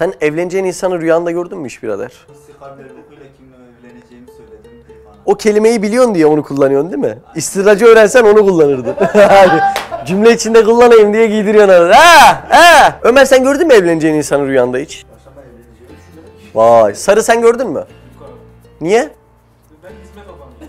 Sen evleneceğin insanı rüyanda gördün mü hiç birader? İstiharlarlıkıyla kimle evleneceğimi söyledim. bana. O kelimeyi biliyorsun diye onu kullanıyorsun değil mi? İstiracı öğrensen onu kullanırdın. Cümle içinde kullanayım diye giydiriyorsun. Ha, ha. Ömer sen gördün mü evleneceğin insanı rüyanda hiç? Vay. Sarı sen gördün mü? Niye?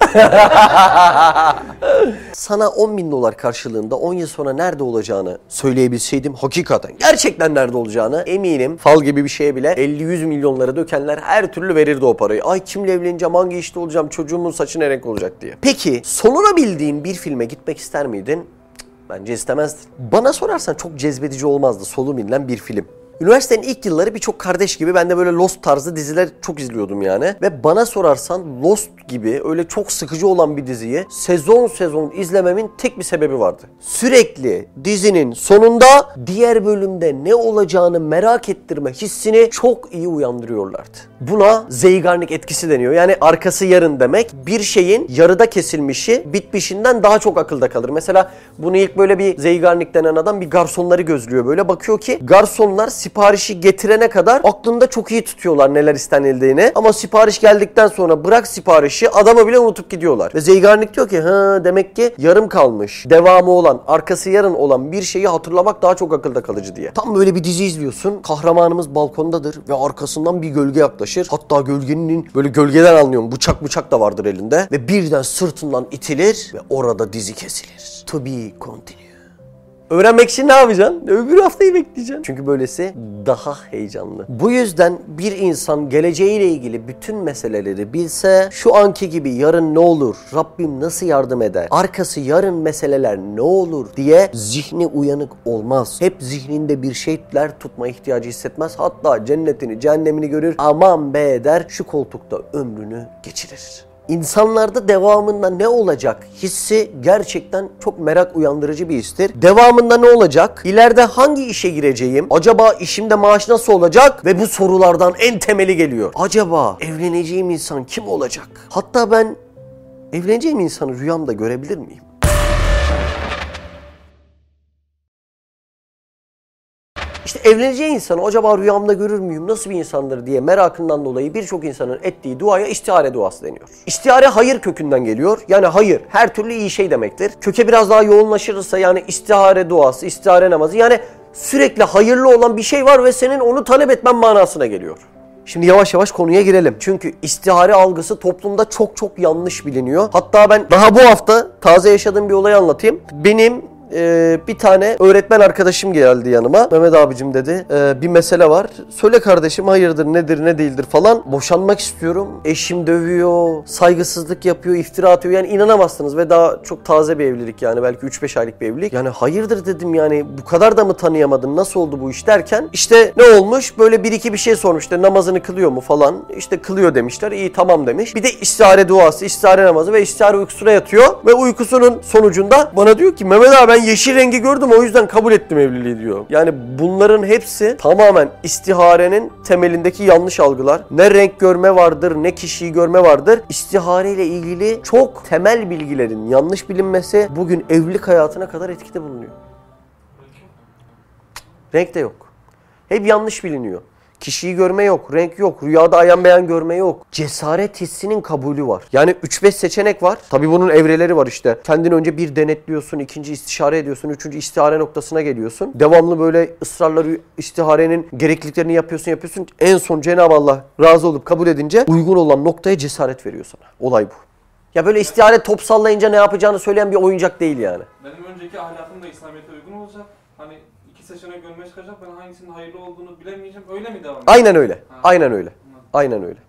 Sana 10 bin dolar karşılığında 10 yıl sonra nerede olacağını söyleyebilseydim hakikaten gerçekten nerede olacağını eminim fal gibi bir şeye bile 50-100 milyonları dökenler her türlü verirdi o parayı. Ay kimle evleneceğim, hangi işte olacağım, çocuğumun saçı ne renk olacak diye. Peki sonuna bildiğin bir filme gitmek ister miydin? Bence istemezdin. Bana sorarsan çok cezbedici olmazdı solu bilinen bir film. Üniversitenin ilk yılları birçok kardeş gibi ben de böyle Lost tarzı diziler çok izliyordum yani. Ve bana sorarsan Lost gibi öyle çok sıkıcı olan bir diziyi sezon sezon izlememin tek bir sebebi vardı. Sürekli dizinin sonunda diğer bölümde ne olacağını merak ettirme hissini çok iyi uyandırıyorlardı. Buna Zeigarnik etkisi deniyor. Yani arkası yarın demek. Bir şeyin yarıda kesilmişi bitmişinden daha çok akılda kalır. Mesela bunu ilk böyle bir Zeigarnik denen adam bir garsonları gözlüyor böyle. Bakıyor ki garsonlar siparişi getirene kadar aklında çok iyi tutuyorlar neler istenildiğini. Ama sipariş geldikten sonra bırak siparişi adamı bile unutup gidiyorlar. Ve Zeigarnik diyor ki ha demek ki yarım kalmış. Devamı olan, arkası yarın olan bir şeyi hatırlamak daha çok akılda kalıcı diye. Tam böyle bir dizi izliyorsun. Kahramanımız balkondadır ve arkasından bir gölge yaklaşır. Hatta gölgenin böyle gölgeden anlıyorum. Bıçak bıçak da vardır elinde. Ve birden sırtından itilir ve orada dizi kesilir. To be continued. Öğrenmek için ne yapacaksın? Öbür haftayı bekleyeceksin. Çünkü böylesi daha heyecanlı. Bu yüzden bir insan geleceğiyle ilgili bütün meseleleri bilse şu anki gibi yarın ne olur, Rabbim nasıl yardım eder, arkası yarın meseleler ne olur diye zihni uyanık olmaz. Hep zihninde bir şeyler tutma ihtiyacı hissetmez. Hatta cennetini, cehennemini görür. Aman be der şu koltukta ömrünü geçirir. İnsanlarda devamında ne olacak hissi gerçekten çok merak uyandırıcı bir histir. Devamında ne olacak? İleride hangi işe gireceğim? Acaba işimde maaş nasıl olacak? Ve bu sorulardan en temeli geliyor. Acaba evleneceğim insan kim olacak? Hatta ben evleneceğim insanı rüyamda görebilir miyim? İşte evleneceği insanı acaba rüyamda görür müyüm, nasıl bir insandır diye merakından dolayı birçok insanın ettiği duaya istihare duası deniyor. İstihare hayır kökünden geliyor. Yani hayır her türlü iyi şey demektir. Köke biraz daha yoğunlaşırsa yani istihare duası, istihare namazı yani sürekli hayırlı olan bir şey var ve senin onu talep etmen manasına geliyor. Şimdi yavaş yavaş konuya girelim. Çünkü istihare algısı toplumda çok çok yanlış biliniyor. Hatta ben daha bu hafta taze yaşadığım bir olayı anlatayım. Benim e, bir tane öğretmen arkadaşım geldi yanıma. Mehmet abicim dedi "e, bir mesele var. Söyle kardeşim hayırdır nedir ne değildir falan. Boşanmak istiyorum. Eşim dövüyor, saygısızlık yapıyor, iftira atıyor. Yani inanamazsınız ve daha çok taze bir evlilik yani belki 3-5 aylık bir evlilik. Yani hayırdır dedim yani bu kadar da mı tanıyamadın nasıl oldu bu iş derken işte ne olmuş böyle bir iki bir şey sormuş işte namazını kılıyor mu falan. İşte kılıyor demişler iyi tamam demiş. Bir de istihare duası, istihare namazı ve istihare uykusuna yatıyor ve uykusunun sonucunda bana diyor ki Mehmet abi ben yeşil rengi gördüm o yüzden kabul ettim evliliği diyor. Yani bunların hepsi tamamen istiharenin temelindeki yanlış algılar. Ne renk görme vardır ne kişiyi görme vardır. İstihare ile ilgili çok temel bilgilerin yanlış bilinmesi bugün evlilik hayatına kadar etkide bulunuyor. Renk de yok. Hep yanlış biliniyor. Kişiyi görme yok, renk yok, rüyada ayan beyan görme yok. Cesaret hissinin kabulü var. Yani 3-5 seçenek var. Tabi bunun evreleri var işte. Kendini önce bir denetliyorsun, ikinci istişare ediyorsun, üçüncü istihare noktasına geliyorsun. Devamlı böyle ısrarla rü- istiharenin gerekliliklerini yapıyorsun, yapıyorsun. En son Cenab-ı Allah razı olup kabul edince uygun olan noktaya cesaret veriyor sana. Olay bu. Ya böyle istihare top sallayınca ne yapacağını söyleyen bir oyuncak değil yani. Benim önceki ahlakım da İslamiyet'e uygun olacak. Hani iki seçenek önüme çıkacak. Ben hangisinin hayırlı olduğunu bilemeyeceğim. Öyle mi devam edecek? Aynen öyle. Aynen öyle. Aynen öyle.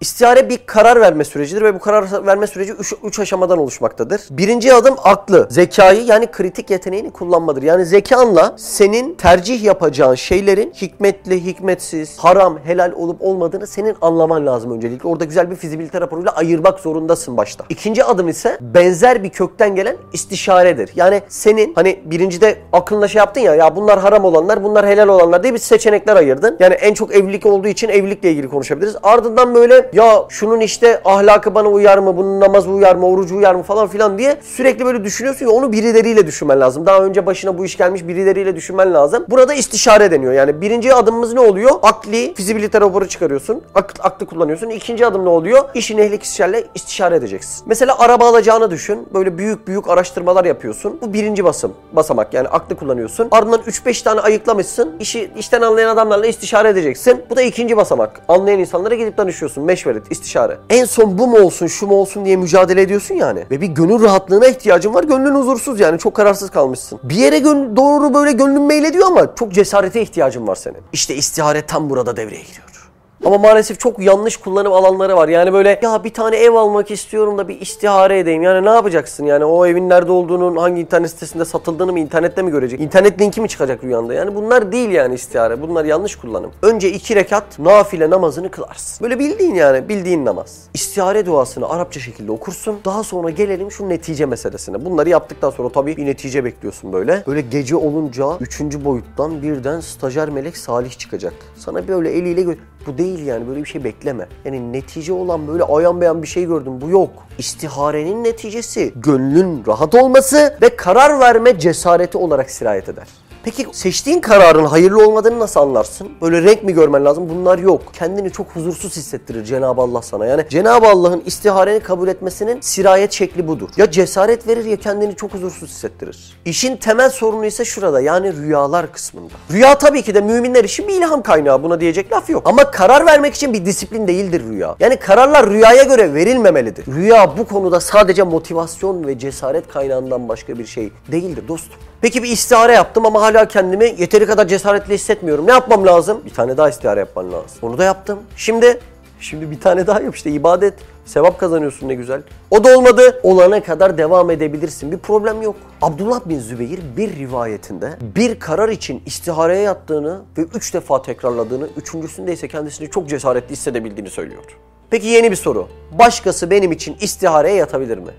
İstihare bir karar verme sürecidir ve bu karar verme süreci 3 aşamadan oluşmaktadır. Birinci adım aklı, zekayı yani kritik yeteneğini kullanmadır. Yani zekanla senin tercih yapacağın şeylerin hikmetli, hikmetsiz, haram, helal olup olmadığını senin anlaman lazım öncelikle. Orada güzel bir fizibilite raporuyla ayırmak zorundasın başta. İkinci adım ise benzer bir kökten gelen istişaredir. Yani senin hani birincide aklınla şey yaptın ya ya bunlar haram olanlar, bunlar helal olanlar diye bir seçenekler ayırdın. Yani en çok evlilik olduğu için evlilikle ilgili konuşabiliriz. Ardından böyle ya şunun işte ahlakı bana uyar mı, bunun namazı uyar mı, orucu uyar mı falan filan diye sürekli böyle düşünüyorsun ya onu birileriyle düşünmen lazım. Daha önce başına bu iş gelmiş birileriyle düşünmen lazım. Burada istişare deniyor. Yani birinci adımımız ne oluyor? Akli, fizibilite raporu çıkarıyorsun. Ak, aklı kullanıyorsun. İkinci adım ne oluyor? İşin ehli kişilerle istişare edeceksin. Mesela araba alacağını düşün. Böyle büyük büyük araştırmalar yapıyorsun. Bu birinci basım. Basamak yani aklı kullanıyorsun. Ardından 3-5 tane ayıklamışsın. İşi işten anlayan adamlarla istişare edeceksin. Bu da ikinci basamak. Anlayan insanlara gidip danışıyorsun. Meşveret, istişare. En son bu mu olsun, şu mu olsun diye mücadele ediyorsun yani. Ve bir gönül rahatlığına ihtiyacın var. Gönlün huzursuz yani. Çok kararsız kalmışsın. Bir yere doğru böyle gönlün meylediyor ama çok cesarete ihtiyacın var senin. İşte istihare tam burada devreye giriyor. Ama maalesef çok yanlış kullanım alanları var. Yani böyle ya bir tane ev almak istiyorum da bir istihare edeyim. Yani ne yapacaksın? Yani o evin nerede olduğunun, hangi internet sitesinde satıldığını mı internette mi görecek? İnternet linki mi çıkacak rüyanda? Yani bunlar değil yani istihare. Bunlar yanlış kullanım. Önce iki rekat nafile namazını kılarsın. Böyle bildiğin yani bildiğin namaz. İstihare duasını Arapça şekilde okursun. Daha sonra gelelim şu netice meselesine. Bunları yaptıktan sonra tabii bir netice bekliyorsun böyle. Böyle gece olunca üçüncü boyuttan birden stajyer melek Salih çıkacak. Sana böyle eliyle gö- bu değil yani böyle bir şey bekleme. Yani netice olan böyle ayan beyan bir şey gördüm bu yok. İstiharenin neticesi gönlün rahat olması ve karar verme cesareti olarak sirayet eder. Peki seçtiğin kararın hayırlı olmadığını nasıl anlarsın? Böyle renk mi görmen lazım? Bunlar yok. Kendini çok huzursuz hissettirir Cenab-ı Allah sana. Yani Cenab-ı Allah'ın istihareni kabul etmesinin sirayet şekli budur. Ya cesaret verir ya kendini çok huzursuz hissettirir. İşin temel sorunu ise şurada yani rüyalar kısmında. Rüya tabii ki de müminler için bir ilham kaynağı. Buna diyecek laf yok. Ama karar vermek için bir disiplin değildir rüya. Yani kararlar rüyaya göre verilmemelidir. Rüya bu konuda sadece motivasyon ve cesaret kaynağından başka bir şey değildir dostum. Peki bir istihare yaptım ama hala kendimi yeteri kadar cesaretli hissetmiyorum. Ne yapmam lazım? Bir tane daha istihare yapman lazım. Onu da yaptım. Şimdi Şimdi bir tane daha yap işte ibadet. Sevap kazanıyorsun ne güzel. O da olmadı. Olana kadar devam edebilirsin. Bir problem yok. Abdullah bin Zübeyir bir rivayetinde bir karar için istihareye yattığını ve üç defa tekrarladığını, üçüncüsünde ise kendisini çok cesaretli hissedebildiğini söylüyor. Peki yeni bir soru. Başkası benim için istihareye yatabilir mi?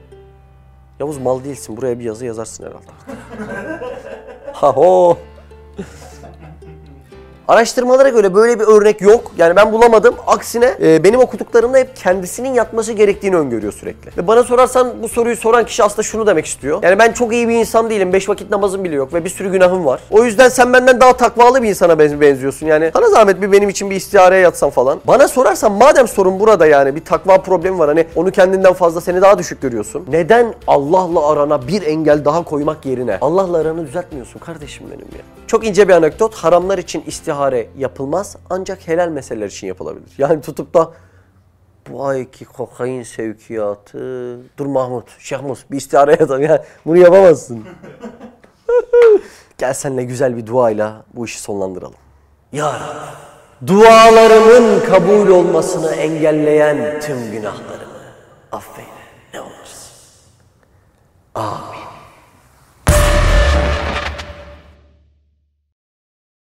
Yavuz mal değilsin. Buraya bir yazı yazarsın herhalde. ha ho. Araştırmalara göre böyle bir örnek yok. Yani ben bulamadım. Aksine e, benim okuduklarımda hep kendisinin yatması gerektiğini öngörüyor sürekli. Ve bana sorarsan bu soruyu soran kişi aslında şunu demek istiyor. Yani ben çok iyi bir insan değilim. Beş vakit namazım bile yok ve bir sürü günahım var. O yüzden sen benden daha takvalı bir insana benz- benziyorsun. Yani sana zahmet bir benim için bir istihareye yatsan falan. Bana sorarsan madem sorun burada yani bir takva problemi var. Hani onu kendinden fazla seni daha düşük görüyorsun. Neden Allah'la arana bir engel daha koymak yerine Allah'la aranı düzeltmiyorsun kardeşim benim ya. Çok ince bir anekdot. Haramlar için istihare yapılmaz ancak helal meseleler için yapılabilir. Yani tutup da bu ayki kokain sevkiyatı... Dur Mahmut, Şahmus bir istihare yatalım. Yani bunu yapamazsın. Gel seninle güzel bir duayla bu işi sonlandıralım. Ya Rabbi, dualarımın kabul olmasını engelleyen tüm günahlarımı affeyle ne olursun. Amin.